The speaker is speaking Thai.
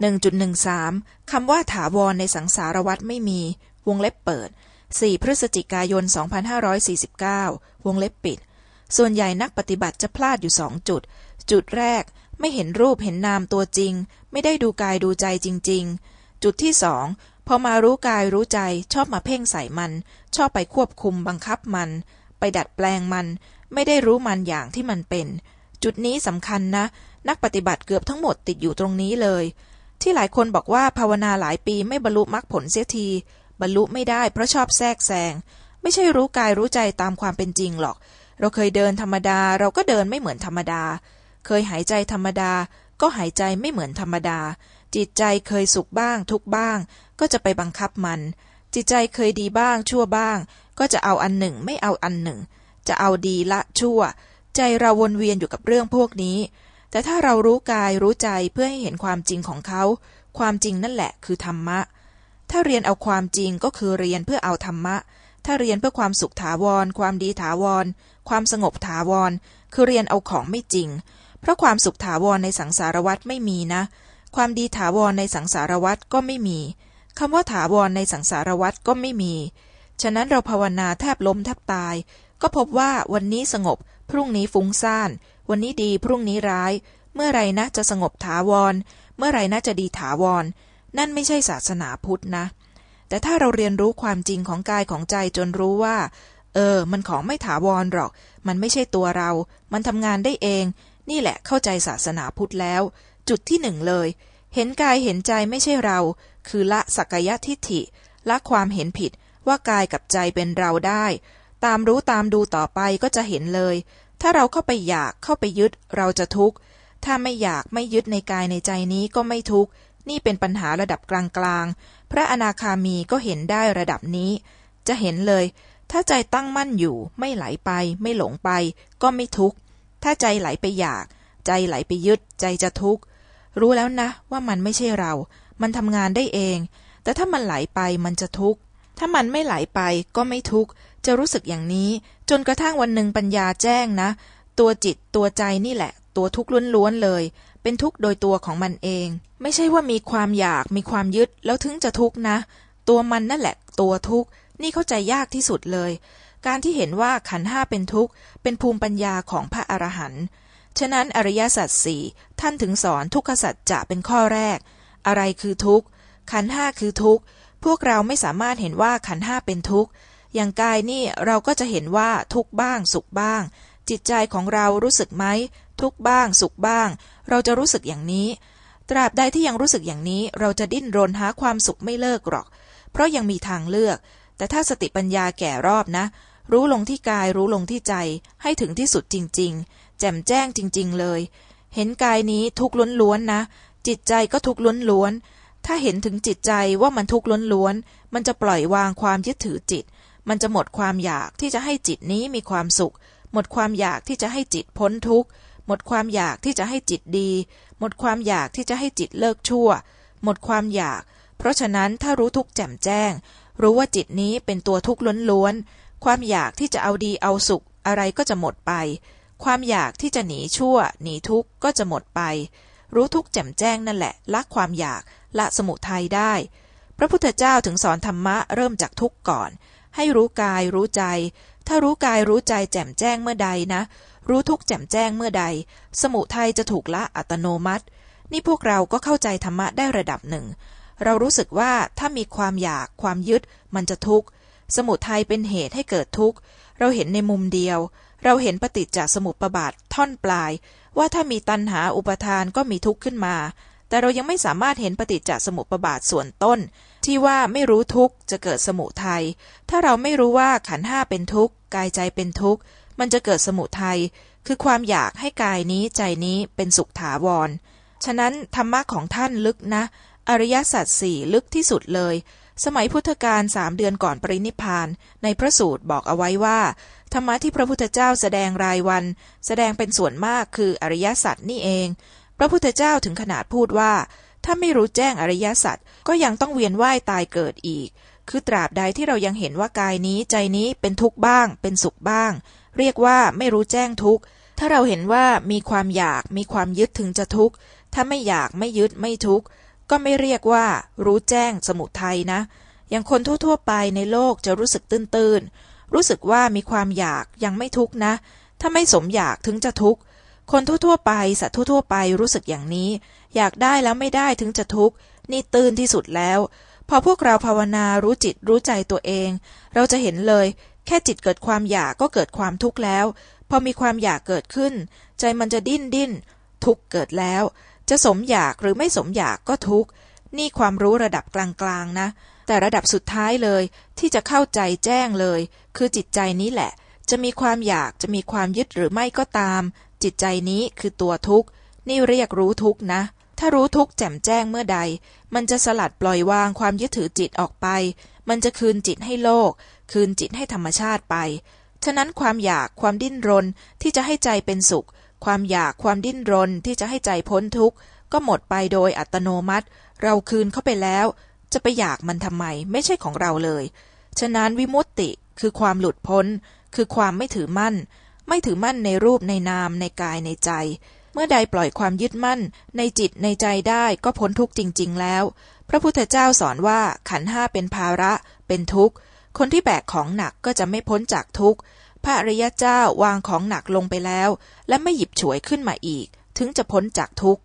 1.13 คำว่าถาวรในสังสารวัตรไม่มี วงเล็บเปิด 4 พฤศจิกายน 2549 วงเล็บปิด ส่วนใหญ่นักปฏิบัติจะพลาดอยู่สองจุด จุดแรกไม่เห็นรูปเห็นนามตัวจริง ไม่ได้ดูกายดูใจจริง ๆ จุดที่สองพอมารู้กายรู้ใจชอบมาเพ่งใส่มัน ชอบไปควบคุมบังคับมัน ไปดัดแปลงมัน ไม่ได้รู้มันอย่างที่มันเป็น จุดนี้สำคัญนะ นักปฏิบัติเกือบทั้งหมดติดอยู่ตรงนี้เลย ที่หลายคนบอกว่าภาวนาหลายปีไม่บรรลุมรรคผลเสียที บรรลุไม่ได้เพราะชอบแทรกแซง ไม่ใช่รู้กายรู้ใจตามความเป็นจริงหรอก เราเคยเดินธรรมดา เราก็เดินไม่เหมือนธรรมดา เคยหายใจธรรมดา ก็หายใจไม่เหมือนธรรมดา จิตใจเคยสุขบ้าง ทุกบ้าง ก็จะไปบังคับมัน จิตใจเคยดีบ้าง ชั่วบ้าง ก็จะเอาอันหนึ่งไม่เอาอันหนึ่ง จะเอาดีละชั่ว ใจเราวนเวียนอยู่กับเรื่องพวกนี้ แต่ถ้าเรารู้กายรู้ใจเพื่อให้เห็นความจริงของเขา ความจริงนั่นแหละคือธรรมะ ถ้าเรียนเอาความจริงก็คือเรียนเพื่อเอาธรรมะ ถ้าเรียนเพื่อความสุขถาวร ความดีถาวร ความสงบถาวร คือเรียนเอาของไม่จริง เพราะความสุขถาวรในสังสารวัตรไม่มีนะ ความดีถาวรในสังสารวัตรก็ไม่มีคำว่าถาวรในสังสารวัตรก็ไม่มี ฉะนั้นเราภาวนาแทบล้มแทบตาย ก็พบว่าวันนี้สงบ พรุ่งนี้ฟุ้งซ่าน วันนี้ดีพรุ่งนี้ร้าย เมื่อไรนะจะสงบถาวร เมื่อไรนะจะดีถาวร นั่นไม่ใช่ศาสนาพุทธนะ แต่ถ้าเราเรียนรู้ความจริงของกายของใจจนรู้ว่า เออ มันของไม่ถาวรหรอก มันไม่ใช่ตัวเรา มันทำงานได้เอง นี่แหละเข้าใจศาสนาพุทธแล้ว จุดที่หนึ่งเลย เห็นกายเห็นใจไม่ใช่เรา คือละสักยะทิฏฐิ ละความเห็นผิดว่ากายกับใจเป็นเราได้ ตามรู้ตามดูต่อไปก็จะเห็นเลย ถ้าเราเข้าไปอยากเข้าไปยึดเราจะทุกข์ ถ้าไม่อยากไม่ยึดในกายในใจนี้ก็ไม่ทุกข์ นี่เป็นปัญหาระดับกลางๆ พระอนาคามีก็เห็นได้ระดับนี้ จะเห็นเลย ถ้าใจตั้งมั่นอยู่ ไม่ไหลไป ไม่หลงไป ก็ไม่ทุกข์ ถ้าใจไหลไปอยาก ใจไหลไปยึด ใจจะทุกข์ รู้แล้วนะ ว่ามันไม่ใช่เรา มันทำงานได้เอง แต่ถ้ามันไหลไปมันจะทุกข์ ถ้ามันไม่ไหลไปก็ไม่ทุกข์ จะรู้สึกอย่างนี้ จนกระทั่งวันหนึ่งปัญญาแจ้งนะ ตัวจิตตัวใจนี่แหละ ตัวทุกข์ล้วนๆเลย เป็นทุกข์โดยตัวของมันเอง ไม่ใช่ว่ามีความอยากมีความยึดแล้วถึงจะทุกข์นะ ตัวมันนั่นแหละ ตัวทุกข์นี่เข้าใจยากที่สุดเลย การที่เห็นว่าขันห้าเป็นทุกข์เป็นภูมิปัญญาของพระอรหันต์ฉะนั้นอริยสัจสี่ท่านถึงสอนทุกขสัจจะเป็นข้อแรก อะไรคือทุกข์ขันห้าคือทุกข์พวกเราไม่สามารถเห็นว่าขันห้าเป็นทุกข์ อย่างกายนี่เราก็จะเห็นว่าทุกบ้างสุขบ้าง จิตใจของเรารู้สึกไหมทุกบ้างสุขบ้าง เราจะรู้สึกอย่างนี้ ตราบใดที่ยังรู้สึกอย่างนี้เราจะดิ้นรนหาความสุขไม่เลิกหรอก เพราะยังมีทางเลือก แต่ถ้าสติปัญญาแก่รอบนะ รู้ลงที่กายรู้ลงที่ใจ ให้ถึงที่สุดจริง ๆ แจ่มแจ้งจริง ๆ เลย เห็นกายนี้ทุกล้วนๆนะ จิตใจก็ทุกล้วนๆถ้าเห็นถึงจิตใจว่ามันทุกข์ล้วนๆ มันจะปล่อยวางความยึดถือจิต มันจะหมดความอยากที่จะให้จิตนี้มีความสุข หมดความอยากที่จะให้จิตพ้นทุกข์ หมดความอยากที่จะให้จิตดี หมดความอยากที่จะให้จิตเลิกชั่ว หมดความอยาก เพราะฉะนั้นถ้ารู้ทุกข์แจ่มแจ้ง รู้ว่าจิตนี้เป็นตัวทุกข์ล้วนๆ ความอยากที่จะเอาดีเอาสุข อะไรก็จะหมดไป ความอยากที่จะหนีชั่ว หนีทุกข์ก็จะหมดไป รู้ทุกข์แจ่มแจ้งนั่นแหละละความอยากละสมุทัยได้ พระพุทธเจ้าถึงสอนธรรมะเริ่มจากทุกข์ก่อน ให้รู้กายรู้ใจ ถ้ารู้กายรู้ใจแจ่มแจ้งเมื่อใดนะ รู้ทุกแจ่มแจ้งเมื่อใด สมุทัยจะถูกละอัตโนมัติ นี่พวกเราก็เข้าใจธรรมะได้ระดับหนึ่ง เรารู้สึกว่าถ้ามีความอยากความยึด มันจะทุกข์ สมุทัยเป็นเหตุให้เกิดทุกข์ เราเห็นในมุมเดียว เราเห็นปฏิจจสมุปบาทท่อนปลาย ว่าถ้ามีตัณหาอุปทานก็มีทุกข์ขึ้นมา แต่เรายังไม่สามารถเห็นปฏิจจสมุปบาทส่วนต้น ที่ว่าไม่รู้ทุกข์จะเกิดสมุทัยถ้าเราไม่รู้ว่าขันห้าเป็นทุกข์กายใจเป็นทุกข์มันจะเกิดสมุทัยคือความอยากให้กายนี้ใจนี้เป็นสุขถาวร ฉะนั้นธรรมะของท่านลึกนะ อริยสัจสี่ลึกที่สุดเลย สมัยพุทธกาลสามเดือนก่อนปรินิพาน ในพระสูตรบอกเอาไว้ว่า ธรรมะที่พระพุทธเจ้าแสดงรายวัน แสดงเป็นส่วนมากคืออริยสัจนี่เอง พระพุทธเจ้าถึงขนาดพูดว่า ถ้าไม่รู้แจ้งอริยสัจก็ยังต้องเวียนว่ายตายเกิดอีก คือตราบใดที่เรายังเห็นว่ากายนี้ใจนี้เป็นทุกข์บ้าง เป็นสุขบ้าง เรียกว่าไม่รู้แจ้งทุกข์ถ้าเราเห็นว่ามีความอยากมีความยึดถึงจะทุกข์ถ้าไม่อยากไม่ยึดไม่ทุกข์ก็ไม่เรียกว่ารู้แจ้งสมุทัยนะอย่างคนทั่วๆไปในโลกจะรู้สึกตื้นๆรู้สึกว่ามีความอยากยังไม่ทุกข์นะ ถ้าไม่สมอยากถึงจะทุกข์ คนทั่วๆไปสัตว์ทั่วๆไปรู้สึกอย่างนี้ อยากได้แล้วไม่ได้ถึงจะทุกข์นี่ตื้นที่สุดแล้ว พอพวกเราภาวนารู้จิตรู้ใจตัวเอง เราจะเห็นเลย แค่จิตเกิดความอยากก็เกิดความทุกข์แล้ว พอมีความอยากเกิดขึ้น ใจมันจะดิ้นดิ้นทุกข์เกิดแล้ว จะสมอยากหรือไม่สมอยากก็ทุกข์นี่ความรู้ระดับกลางๆนะ แต่ระดับสุดท้ายเลย ที่จะเข้าใจแจ้งเลย คือจิตใจนี้แหละ จะมีความอยากจะมีความยึดหรือไม่ก็ตาม จิตใจนี้คือตัวทุกข์ นี่เรียกรู้ทุกข์นะ ถ้ารู้ทุกข์แจ่มแจ้งเมื่อใด มันจะสลัดปล่อยวางความยึดถือจิตออกไป มันจะคืนจิตให้โลก คืนจิตให้ธรรมชาติไป ฉะนั้นความอยากความดิ้นรนที่จะให้ใจเป็นสุข ความอยากความดิ้นรนที่จะให้ใจพ้นทุกข์ก็หมดไปโดยอัตโนมัติ เราคืนเข้าไปแล้ว จะไปอยากมันทำไม ไม่ใช่ของเราเลย ฉะนั้นวิมุตติคือความหลุดพ้น คือความไม่ถือมั่น ไม่ถือมั่นในรูปในนามในกายในใจ เมื่อใดปล่อยความยึดมั่น ในจิตในใจได้ก็พ้นทุกข์จริง ๆ แล้ว พระพุทธเจ้าสอนว่าขันห้าเป็นภาระ เป็นทุกข์ คนที่แบกของหนักก็จะไม่พ้นจากทุกข์ พระอริยเจ้าวางของหนักลงไปแล้ว และไม่หยิบฉวยขึ้นมาอีก ถึงจะพ้นจากทุกข์